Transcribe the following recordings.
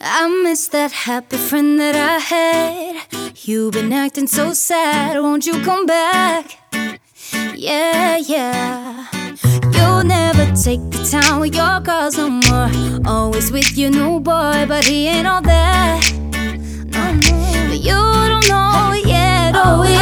I miss that happy friend that I had. You've been acting so sad, won't you come back? Yeah, yeah. You'll never take the time with your girls no more. Always with your new boy, but he ain't all that. No more. But you don't know yet. Always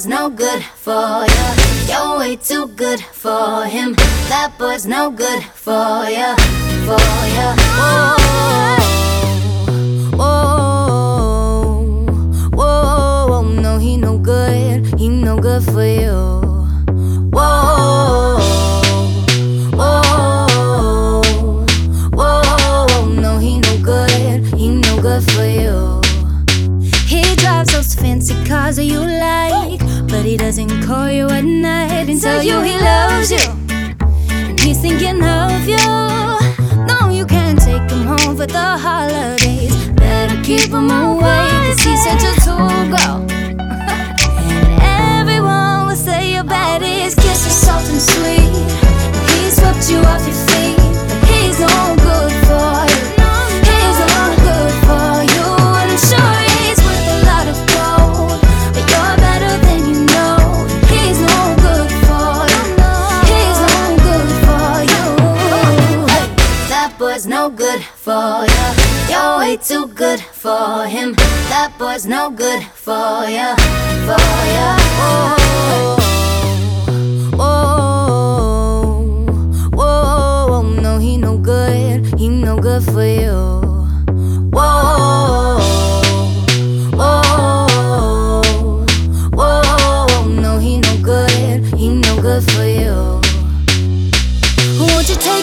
boy's no good for you. You're way too good for him. That boy's no good for you. For you. Whoa, whoa, whoa, no, he no good. He no good for you. He drives those fancy cars that you like, but he doesn't call you at night and tell you he loves you. And he's thinking of you. No, you can't take him home for the holidays. Better keep him away, good for you. You're way too good for him. That boy's no good for you. For you. Whoa, whoa, whoa, no, he no good. He no good for you. Whoa,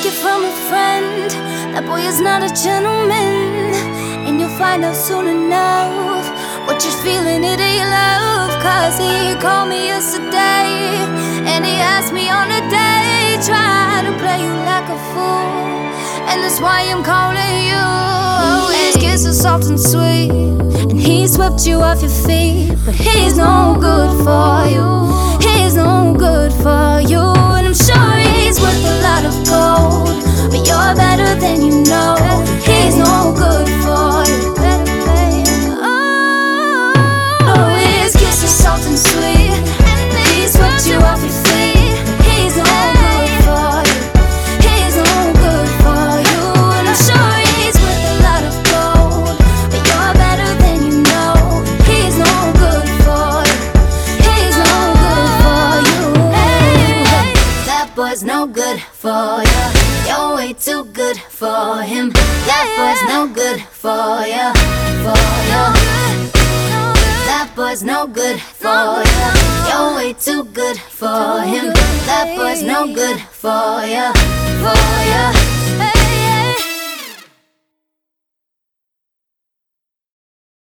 it from a friend? That boy is not a gentleman. And you'll find out soon enough what you're feeling, it ain't love. Cause he called me yesterday. And he asked me on a date. Trying to play you like a fool. And that's why I'm calling you. His kiss is soft and sweet. And he swept you off your feet. But he's no good for you. Boy's no good for you. You're way too good for him. That boy's no good for you. For you. That boy's no good for you. You're way too good for him. That boy's no good for you. For you.